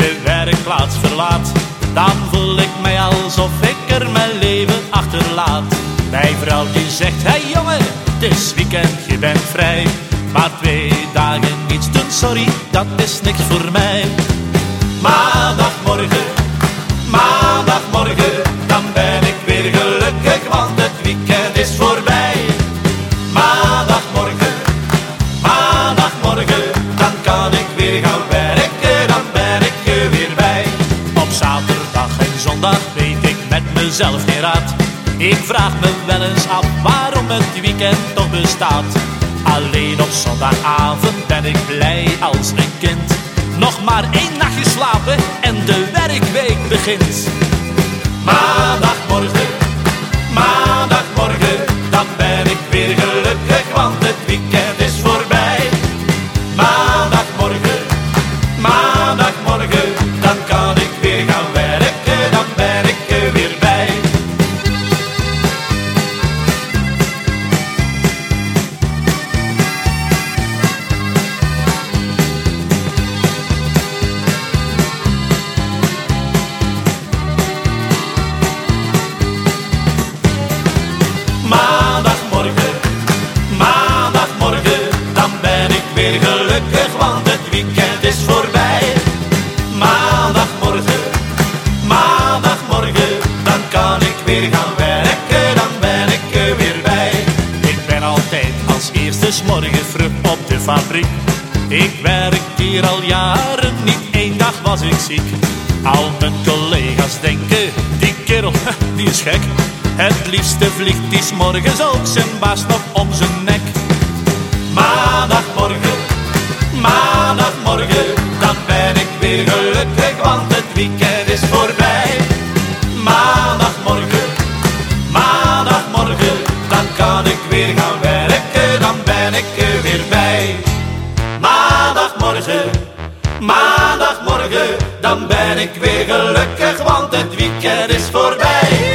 de werkplaats verlaat, dan voel ik mij alsof ik er mijn leven achterlaat. Mijn vrouw die zegt, hey jongen, het is weekend, je bent vrij. Maar twee dagen niets doen, sorry, dat is niks voor mij. Maandagmorgen, maandagmorgen, zondag weet ik met mezelf geen raad. Ik vraag me wel eens af waarom het weekend toch bestaat. Alleen op zondagavond ben ik blij als een kind. Nog maar één nachtje slapen en de werkweek begint. Maandagmorgen, maandagmorgen, dan ben ik weer gelukkig, want het weekend weer gaan werken, dan ben ik er weer bij. Ik ben altijd als eerste morgen vroeg op de fabriek. Ik werk hier al jaren, niet één dag was ik ziek. Al mijn collega's denken, die kerel, die is gek. Het liefste vliegt die 's morgens ook zijn baas nog om zijn nek. Maandagmorgen, maandagmorgen, dan ben ik weer gelukkig, want het weekend is voorbij. Dan ben ik weer gelukkig, want het weekend is voorbij.